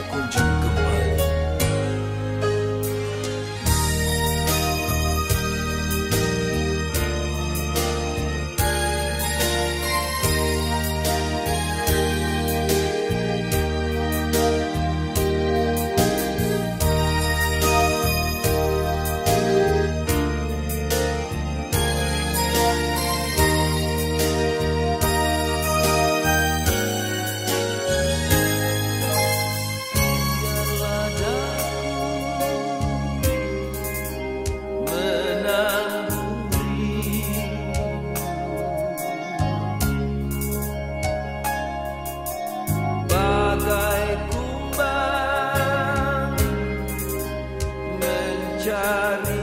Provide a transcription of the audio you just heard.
sacudir. mencari